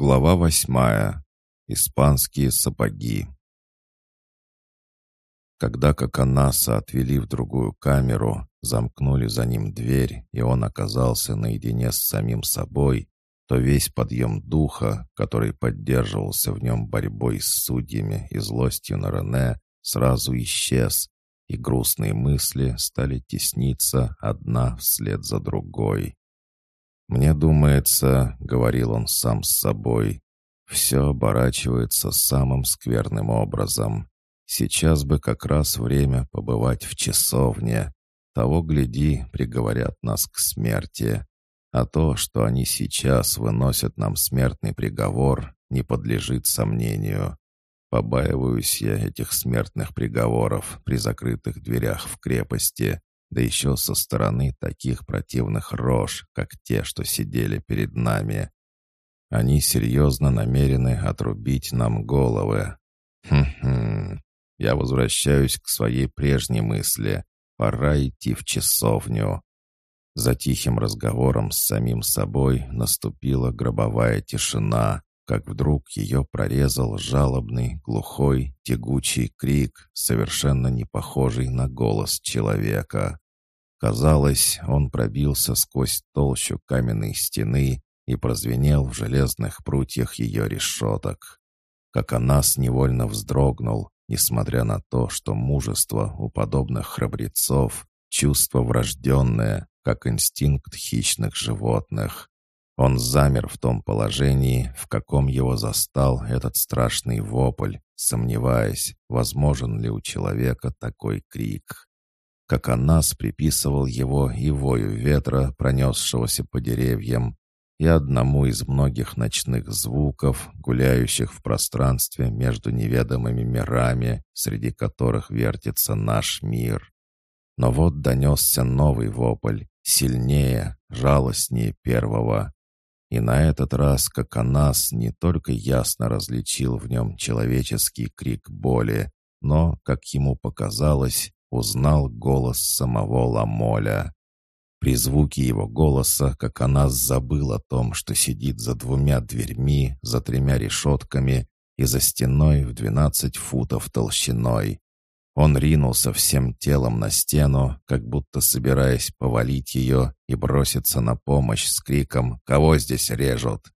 Глава восьмая. Испанские сапоги. Когда Коконаса отвели в другую камеру, замкнули за ним дверь, и он оказался наедине с самим собой, то весь подъем духа, который поддерживался в нем борьбой с судьями и злостью на Рене, сразу исчез, и грустные мысли стали тесниться одна вслед за другой. «Мне думается», — говорил он сам с собой, — «все оборачивается самым скверным образом. Сейчас бы как раз время побывать в часовне. Того, гляди, приговорят нас к смерти. А то, что они сейчас выносят нам смертный приговор, не подлежит сомнению. Побаиваюсь я этих смертных приговоров при закрытых дверях в крепости, да еще со стороны таких противных рож, как те, что сидели перед нами. Они серьезно намерены отрубить нам головы. Хм-хм. Я возвращаюсь к своей прежней мысли. Пора идти в часовню. За тихим разговором с самим собой наступила гробовая тишина, как вдруг ее прорезал жалобный, глухой, тягучий крик, совершенно не похожий на голос человека. Казалось, он пробился сквозь толщу каменной стены и прозвенел в железных прутьях ее решеток. Как Анас невольно вздрогнул, несмотря на то, что мужество у подобных храбрецов — чувство врожденное, как инстинкт хищных животных. Он замер в том положении, в каком его застал этот страшный вопль, сомневаясь, возможен ли у человека такой крик. Как Анас приписывал его и вою ветра, пронесшегося по деревьям, и одному из многих ночных звуков, гуляющих в пространстве между неведомыми мирами, среди которых вертится наш мир. Но вот донесся новый вопль, сильнее, жалостнее первого. И на этот раз Коконас не только ясно различил в нем человеческий крик боли, но, как ему показалось, узнал голос самого Ламоля. При звуке его голоса Коконас забыл о том, что сидит за двумя дверьми, за тремя решетками и за стеной в двенадцать футов толщиной. Он ринулся всем телом на стену, как будто собираясь повалить ее и броситься на помощь с криком «Кого здесь режут?».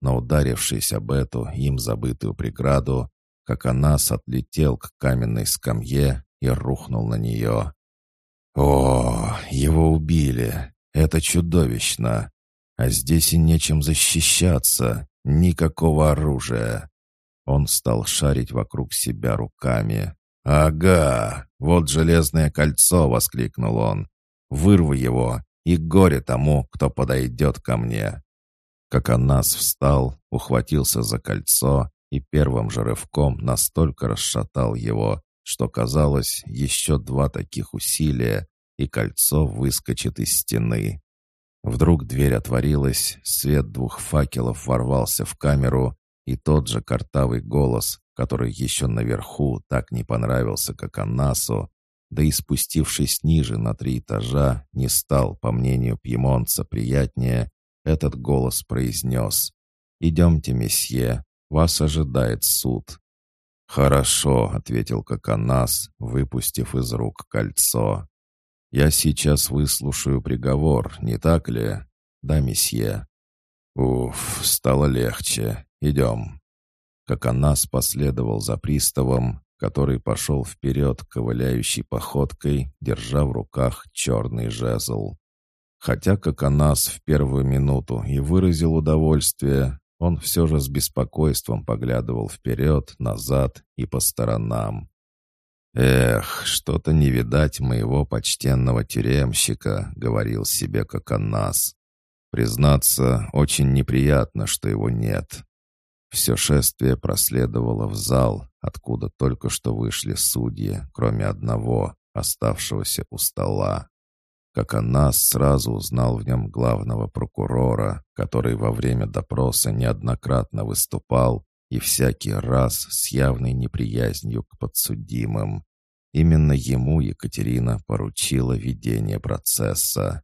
Но ударившись об эту им забытую преграду, как Анас отлетел к каменной скамье и рухнул на нее. «О, его убили! Это чудовищно! А здесь и нечем защищаться, никакого оружия!» Он стал шарить вокруг себя руками, «Ага, вот железное кольцо!» — воскликнул он. «Вырву его, и горе тому, кто подойдет ко мне!» Как Анас встал, ухватился за кольцо и первым же рывком настолько расшатал его, что казалось, еще два таких усилия, и кольцо выскочит из стены. Вдруг дверь отворилась, свет двух факелов ворвался в камеру, и тот же картавый голос, который еще наверху так не понравился, как Аннасу, да и спустившись ниже на три этажа, не стал, по мнению пьемонца, приятнее, этот голос произнес «Идемте, месье, вас ожидает суд». «Хорошо», — ответил Коконас, выпустив из рук кольцо. «Я сейчас выслушаю приговор, не так ли?» «Да, месье». «Уф, стало легче. Идем» как Анас последовал за приставом, который пошел вперед ковыляющей походкой, держа в руках черный жезл. Хотя как Анас в первую минуту и выразил удовольствие, он все же с беспокойством поглядывал вперед, назад и по сторонам. «Эх, что-то не видать моего почтенного тюремщика», — говорил себе как Анас. «Признаться, очень неприятно, что его нет. Все шествие проследовало в зал, откуда только что вышли судьи, кроме одного, оставшегося у стола. Как Анас сразу узнал в нем главного прокурора, который во время допроса неоднократно выступал и всякий раз с явной неприязнью к подсудимым. Именно ему Екатерина поручила ведение процесса.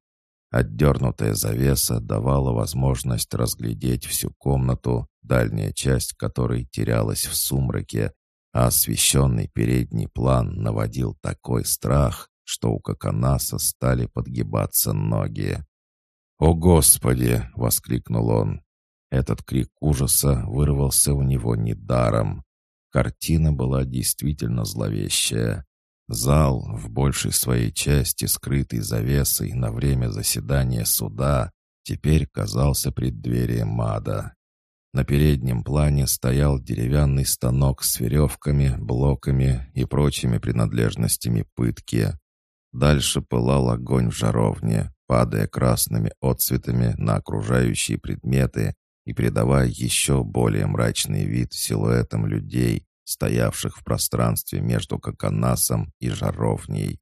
Отдернутая завеса давала возможность разглядеть всю комнату, дальняя часть которой терялась в сумраке, а освещенный передний план наводил такой страх, что у Коконаса стали подгибаться ноги. «О, Господи!» — воскликнул он. Этот крик ужаса вырвался у него недаром. Картина была действительно зловещая. Зал, в большей своей части скрытый завесой на время заседания суда, теперь казался преддверием ада. На переднем плане стоял деревянный станок с веревками, блоками и прочими принадлежностями пытки. Дальше пылал огонь в жаровне, падая красными отцветами на окружающие предметы и придавая еще более мрачный вид силуэтам людей, стоявших в пространстве между Коконасом и жаровней.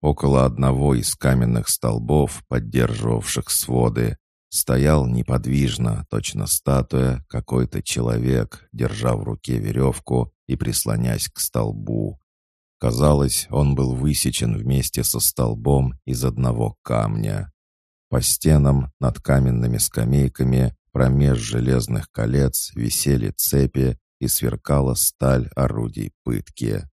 Около одного из каменных столбов, поддерживавших своды, Стоял неподвижно, точно статуя, какой-то человек, держа в руке веревку и прислонясь к столбу. Казалось, он был высечен вместе со столбом из одного камня. По стенам над каменными скамейками промеж железных колец висели цепи и сверкала сталь орудий пытки.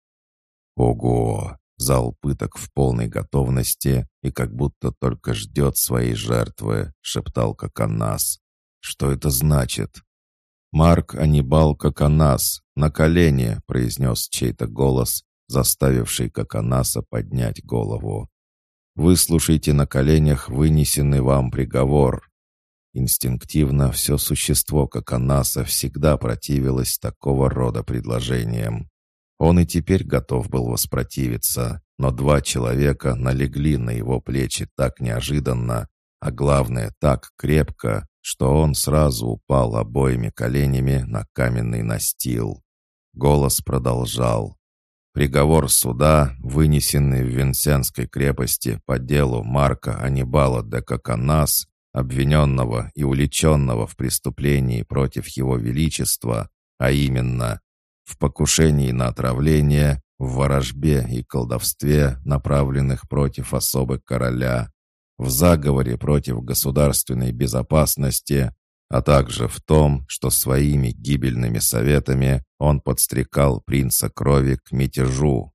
Ого! Зал пыток в полной готовности и как будто только ждет своей жертвы, шептал Коконас. Что это значит? Марк Анибал Коконас, на колени, произнес чей-то голос, заставивший Коконаса поднять голову. Выслушайте на коленях вынесенный вам приговор. Инстинктивно все существо Коконаса всегда противилось такого рода предложениям. Он и теперь готов был воспротивиться, но два человека налегли на его плечи так неожиданно, а главное так крепко, что он сразу упал обоими коленями на каменный настил. Голос продолжал. Приговор суда, вынесенный в Венсенской крепости по делу Марка Анибала де Коканас, обвиненного и уличенного в преступлении против его величества, а именно в покушении на отравление, в ворожбе и колдовстве, направленных против особы короля, в заговоре против государственной безопасности, а также в том, что своими гибельными советами он подстрекал принца крови к мятежу.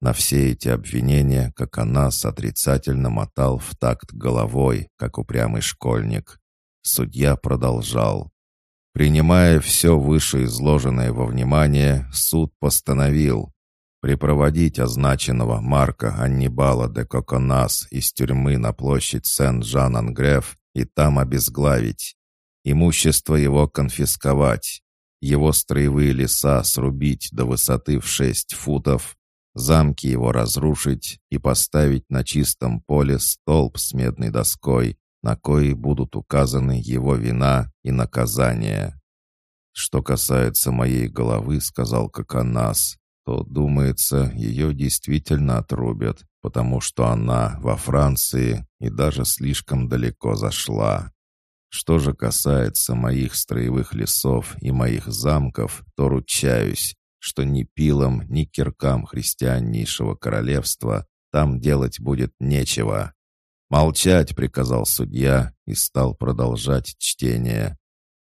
На все эти обвинения как Коконас отрицательно мотал в такт головой, как упрямый школьник. Судья продолжал. Принимая все вышеизложенное во внимание, суд постановил припроводить означенного Марка Аннибала де Коконас из тюрьмы на площадь Сен-Жан-Ангреф и там обезглавить, имущество его конфисковать, его строевые леса срубить до высоты в шесть футов, замки его разрушить и поставить на чистом поле столб с медной доской, на кои будут указаны его вина и наказание. Что касается моей головы, сказал Коконас, то, думается, ее действительно отрубят, потому что она во Франции и даже слишком далеко зашла. Что же касается моих строевых лесов и моих замков, то ручаюсь, что ни пилам, ни киркам христианнейшего королевства там делать будет нечего. «Молчать!» — приказал судья и стал продолжать чтение.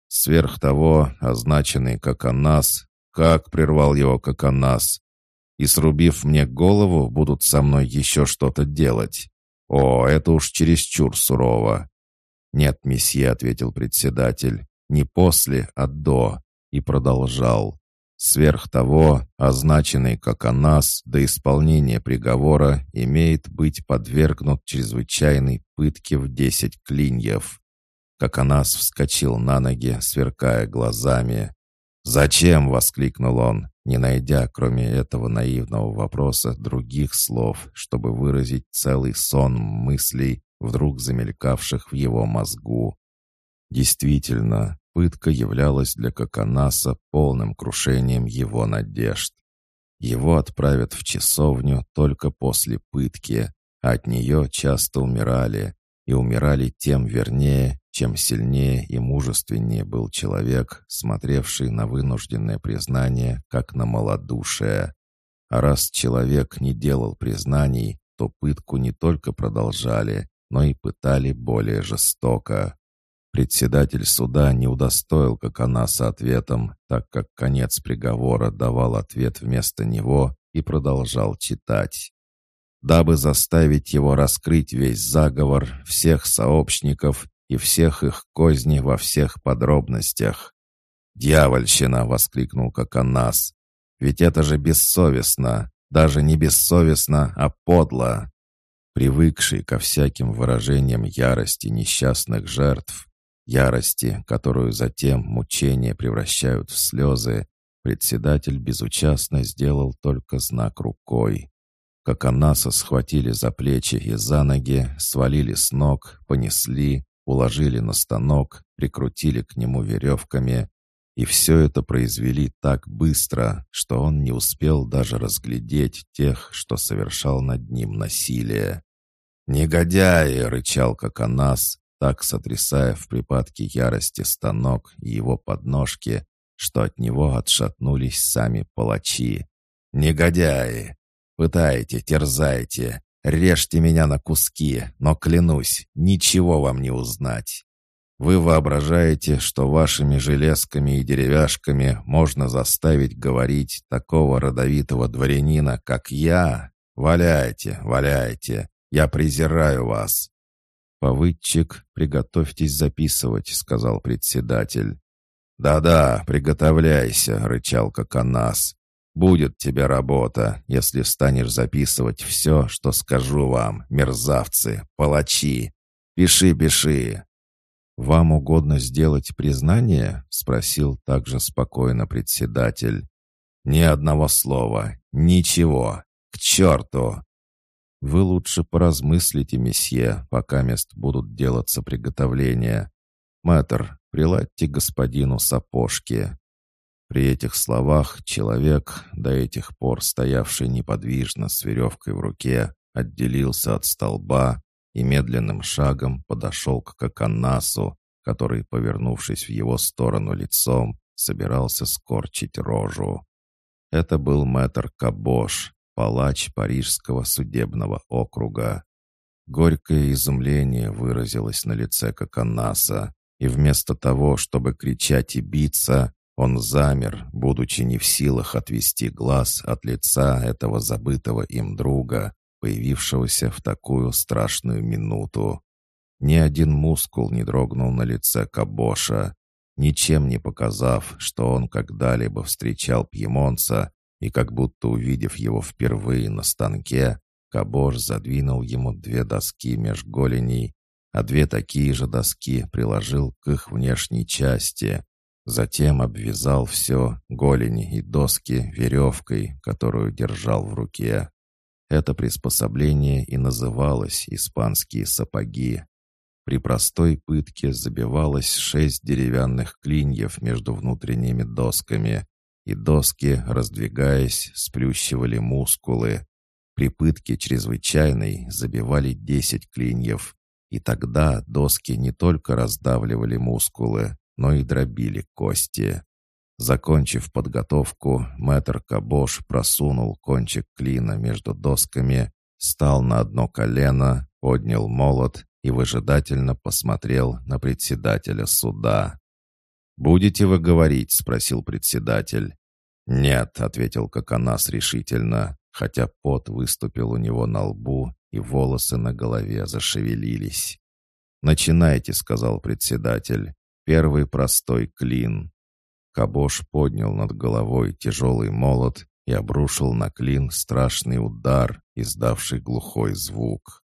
Сверх того, означенный как Анас, как прервал его как Анас, и срубив мне голову, будут со мной еще что-то делать. О, это уж чересчур сурово. «Нет, месье», — ответил председатель, — «не после, а до», и продолжал. Сверх того, означенный как Анас до исполнения приговора имеет быть подвергнут чрезвычайной пытке в десять клиньев. Как Анас вскочил на ноги, сверкая глазами. «Зачем?» — воскликнул он, не найдя, кроме этого наивного вопроса, других слов, чтобы выразить целый сон мыслей, вдруг замелькавших в его мозгу. Действительно, Пытка являлась для Коконаса полным крушением его надежд. Его отправят в часовню только после пытки, а от нее часто умирали, и умирали тем вернее, чем сильнее и мужественнее был человек, смотревший на вынужденное признание, как на малодушие. А раз человек не делал признаний, то пытку не только продолжали, но и пытали более жестоко. Председатель суда не удостоил Коконаса ответом, так как конец приговора давал ответ вместо него и продолжал читать. Дабы заставить его раскрыть весь заговор, всех сообщников и всех их козни во всех подробностях. «Дьявольщина!» — воскликнул Коконас. «Ведь это же бессовестно! Даже не бессовестно, а подло!» Привыкший ко всяким выражениям ярости несчастных жертв, ярости, которую затем мучения превращают в слезы, председатель безучастно сделал только знак рукой. Как Анаса схватили за плечи и за ноги, свалили с ног, понесли, уложили на станок, прикрутили к нему веревками, и все это произвели так быстро, что он не успел даже разглядеть тех, что совершал над ним насилие. «Негодяи!» — рычал Коконас, так сотрясая в припадке ярости станок и его подножки, что от него отшатнулись сами палачи. «Негодяи! Пытайте, терзайте, режьте меня на куски, но, клянусь, ничего вам не узнать. Вы воображаете, что вашими железками и деревяшками можно заставить говорить такого родовитого дворянина, как я? Валяйте, валяйте, я презираю вас. «Повыдчик, приготовьтесь записывать», — сказал председатель. «Да-да, приготовляйся», — рычал Коконас. «Будет тебе работа, если станешь записывать все, что скажу вам, мерзавцы, палачи. Пиши, пиши». «Вам угодно сделать признание?» — спросил также спокойно председатель. «Ни одного слова, ничего. К черту!» «Вы лучше поразмыслите, месье, пока мест будут делаться приготовления. Мэтр, приладьте господину сапожки». При этих словах человек, до этих пор стоявший неподвижно с веревкой в руке, отделился от столба и медленным шагом подошел к Коканасу, который, повернувшись в его сторону лицом, собирался скорчить рожу. Это был мэтр Кабош, палач Парижского судебного округа. Горькое изумление выразилось на лице Коканаса, и вместо того, чтобы кричать и биться, он замер, будучи не в силах отвести глаз от лица этого забытого им друга, появившегося в такую страшную минуту. Ни один мускул не дрогнул на лице Кабоша, ничем не показав, что он когда-либо встречал пьемонца и как будто увидев его впервые на станке, Кабош задвинул ему две доски меж голеней, а две такие же доски приложил к их внешней части. Затем обвязал все, голени и доски, веревкой, которую держал в руке. Это приспособление и называлось «испанские сапоги». При простой пытке забивалось шесть деревянных клиньев между внутренними досками, и доски, раздвигаясь, сплющивали мускулы. При пытке чрезвычайной забивали десять клиньев, и тогда доски не только раздавливали мускулы, но и дробили кости. Закончив подготовку, мэтр Кабош просунул кончик клина между досками, стал на одно колено, поднял молот и выжидательно посмотрел на председателя суда. «Будете вы говорить?» — спросил председатель. «Нет», — ответил Коконас решительно, хотя пот выступил у него на лбу и волосы на голове зашевелились. «Начинайте», — сказал председатель. «Первый простой клин». Кабош поднял над головой тяжелый молот и обрушил на клин страшный удар, издавший глухой звук.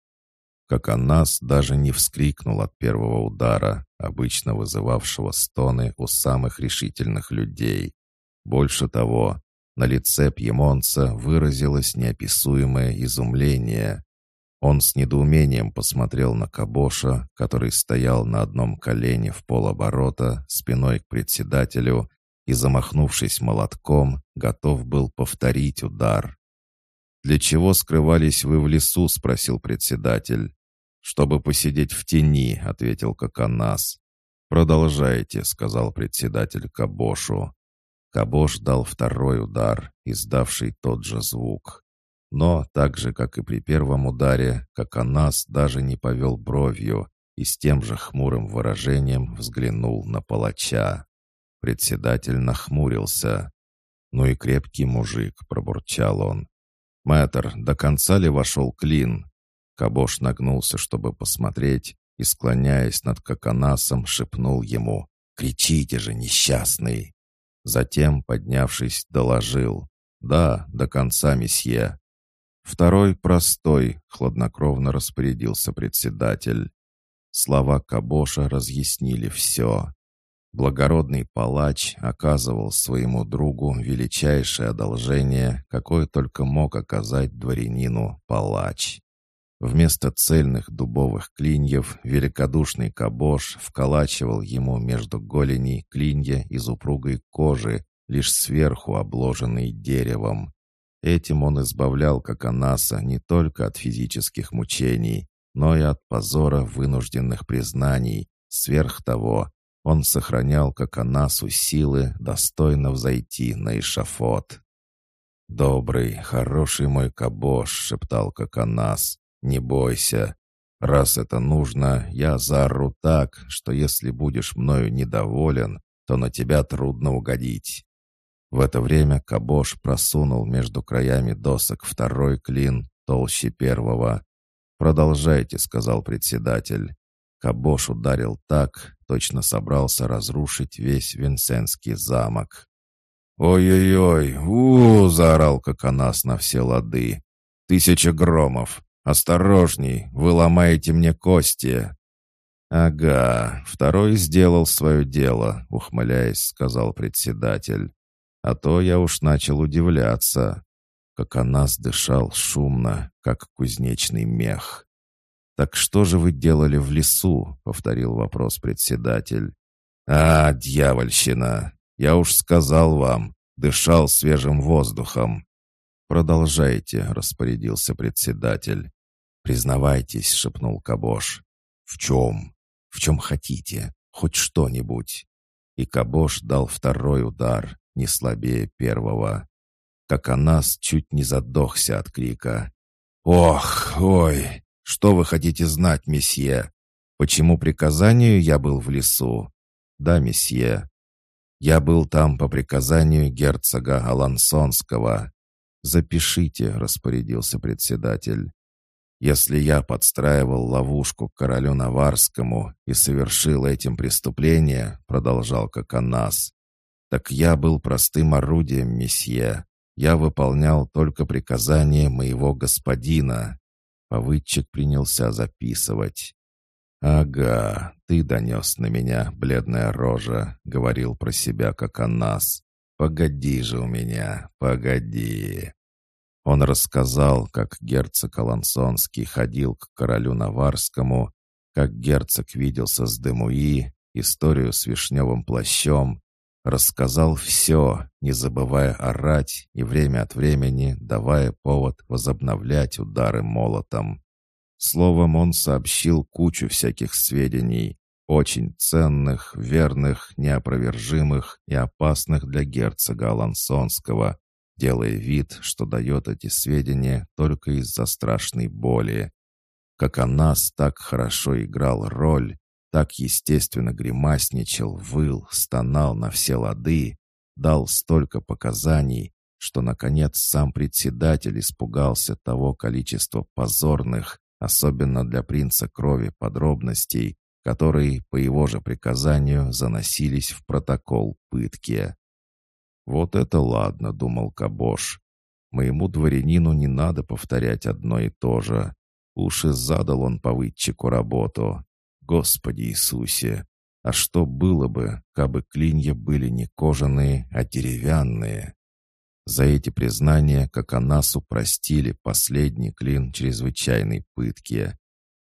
Коконас даже не вскрикнул от первого удара, обычно вызывавшего стоны у самых решительных людей. Больше того, на лице пьемонца выразилось неописуемое изумление. Он с недоумением посмотрел на Кабоша, который стоял на одном колене в полоборота, спиной к председателю, и, замахнувшись молотком, готов был повторить удар. «Для чего скрывались вы в лесу?» — спросил председатель. «Чтобы посидеть в тени», — ответил Коконас. «Продолжайте», — сказал председатель Кабошу. Кабош дал второй удар, издавший тот же звук. Но, так же, как и при первом ударе, Коконас даже не повел бровью, и с тем же хмурым выражением взглянул на палача. Председатель нахмурился. «Ну и крепкий мужик», — пробурчал он. «Мэтр, до конца ли вошел клин?» Кабош нагнулся, чтобы посмотреть, и, склоняясь над Коконасом, шепнул ему «Кричите же, несчастный!» Затем, поднявшись, доложил «Да, до конца, месье». Второй простой, хладнокровно распорядился председатель. Слова Кабоша разъяснили все. Благородный палач оказывал своему другу величайшее одолжение, какое только мог оказать дворянину палач. Вместо цельных дубовых клиньев великодушный кабош вколачивал ему между голеней клинья из упругой кожи, лишь сверху обложенной деревом. Этим он избавлял Коконаса не только от физических мучений, но и от позора вынужденных признаний. Сверх того, он сохранял Коконасу силы достойно взойти на эшафот. «Добрый, хороший мой кабош», — шептал Коконас, «Не бойся. Раз это нужно, я заору так, что если будешь мною недоволен, то на тебя трудно угодить». В это время Кабош просунул между краями досок второй клин, толще первого. «Продолжайте», — сказал председатель. Кабош ударил так, точно собрался разрушить весь Винсенский замок. «Ой-ой-ой! у, -у, -у заорал Коконас на все лады. «Тысяча громов! «Осторожней, вы ломаете мне кости!» «Ага, второй сделал свое дело», — ухмыляясь, сказал председатель. «А то я уж начал удивляться». Как Анас дышал шумно, как кузнечный мех. «Так что же вы делали в лесу?» — повторил вопрос председатель. «А, дьявольщина! Я уж сказал вам, дышал свежим воздухом. «Продолжайте», — распорядился председатель. «Признавайтесь», — шепнул Кабош. «В чем? В чем хотите? Хоть что-нибудь». И Кабош дал второй удар, не слабее первого. Как Анас чуть не задохся от крика. «Ох, ой, что вы хотите знать, месье? Почему приказанию я был в лесу?» «Да, месье. Я был там по приказанию герцога Алансонского. «Запишите», — распорядился председатель. «Если я подстраивал ловушку королю Наварскому и совершил этим преступление», — продолжал Коконас, «так я был простым орудием, месье. Я выполнял только приказания моего господина». Повыдчик принялся записывать. «Ага, ты донес на меня, бледная рожа», — говорил про себя Коконас. «Погоди же у меня, погоди!» Он рассказал, как герцог Алансонский ходил к королю Наварскому, как герцог виделся с Демуи, историю с вишневым плащом, рассказал все, не забывая орать и время от времени давая повод возобновлять удары молотом. Словом, он сообщил кучу всяких сведений, очень ценных, верных, неопровержимых и опасных для герцога Алансонского, делая вид, что дает эти сведения только из-за страшной боли. Как Анас так хорошо играл роль, так естественно гримасничал, выл, стонал на все лады, дал столько показаний, что, наконец, сам председатель испугался того количества позорных, особенно для принца крови подробностей, которые, по его же приказанию, заносились в протокол пытки. «Вот это ладно», — думал Кабош. «Моему дворянину не надо повторять одно и то же. Уж и задал он повыдчику работу. Господи Иисусе! А что было бы, кабы клинья были не кожаные, а деревянные?» За эти признания Коконасу простили последний клин чрезвычайной пытки.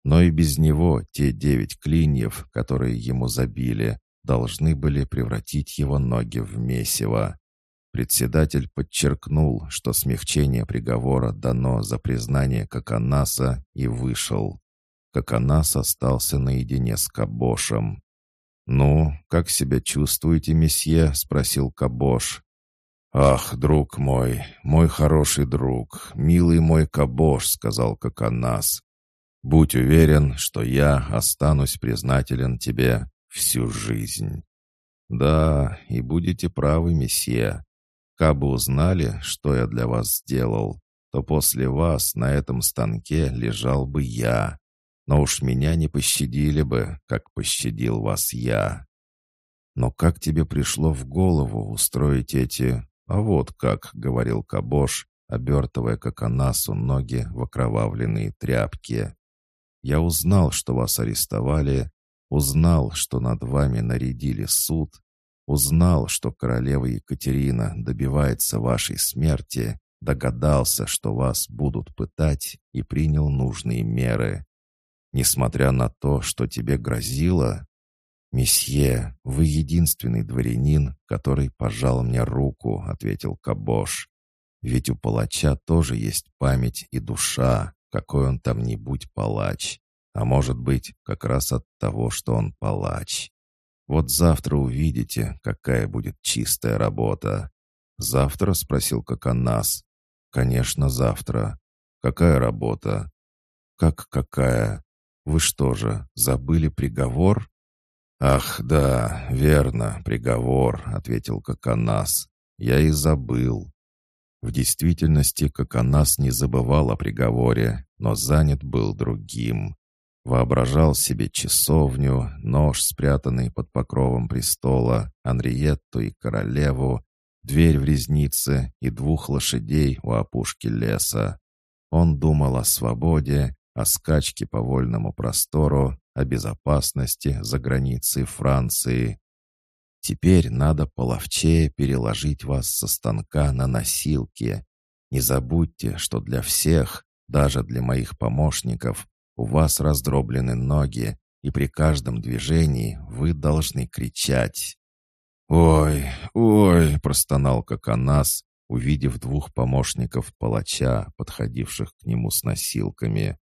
Но и без него те девять клиньев, которые ему забили, должны были превратить его ноги в месиво. Председатель подчеркнул, что смягчение приговора дано за признание Коконаса и вышел. Коконас остался наедине с Кабошем. «Ну, как себя чувствуете, месье?» — спросил Кабош. «Ах, друг мой, мой хороший друг, милый мой Кабош», — сказал Коконас. Будь уверен, что я останусь признателен тебе всю жизнь. Да, и будете правы, месье. Кабы узнали, что я для вас сделал, то после вас на этом станке лежал бы я. Но уж меня не пощадили бы, как пощадил вас я. Но как тебе пришло в голову устроить эти... А вот как, — говорил Кабош, обертывая как анасу ноги в окровавленные тряпки. Я узнал, что вас арестовали, узнал, что над вами нарядили суд, узнал, что королева Екатерина добивается вашей смерти, догадался, что вас будут пытать и принял нужные меры. Несмотря на то, что тебе грозило, «Месье, вы единственный дворянин, который пожал мне руку», — ответил Кабош. «Ведь у палача тоже есть память и душа, какой он там ни будь палач. А может быть, как раз от того, что он палач. Вот завтра увидите, какая будет чистая работа». «Завтра?» — спросил Коконас. «Конечно, завтра. Какая работа?» «Как какая? Вы что же, забыли приговор?» «Ах, да, верно, приговор», — ответил Коконас. «Я и забыл». В действительности Коконас не забывал о приговоре, но занят был другим. Воображал себе часовню, нож, спрятанный под покровом престола, Анриетту и королеву, дверь в резнице и двух лошадей у опушки леса. Он думал о свободе, о скачке по вольному простору, о безопасности за границей Франции. Теперь надо половчее переложить вас со станка на носилки. Не забудьте, что для всех, даже для моих помощников, у вас раздроблены ноги, и при каждом движении вы должны кричать. «Ой, ой!» — простонал Коконас, увидев двух помощников палача, подходивших к нему с носилками.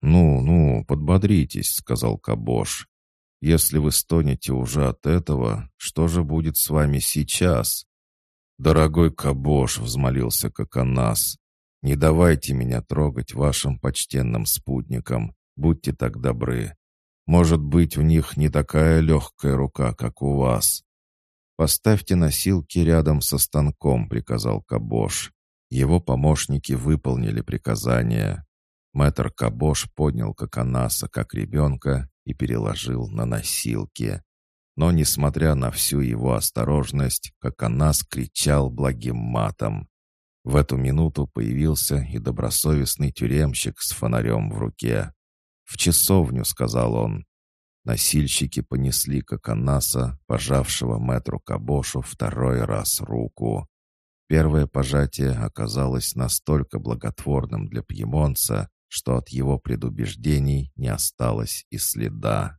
«Ну, ну, подбодритесь», — сказал Кабош. «Если вы стонете уже от этого, что же будет с вами сейчас?» «Дорогой Кабош», — взмолился Коконас, — «не давайте меня трогать вашим почтенным спутникам, будьте так добры. Может быть, у них не такая легкая рука, как у вас». «Поставьте носилки рядом со станком», — приказал Кабош. Его помощники выполнили приказание. Мэтр Кабош поднял Коконаса как ребенка и переложил на носилки. Но, несмотря на всю его осторожность, Коконас кричал благим матом. В эту минуту появился и добросовестный тюремщик с фонарем в руке. «В часовню», — сказал он. Носильщики понесли Коконаса, пожавшего мэтру Кабошу второй раз руку. Первое пожатие оказалось настолько благотворным для пьемонца, что от его предубеждений не осталось и следа.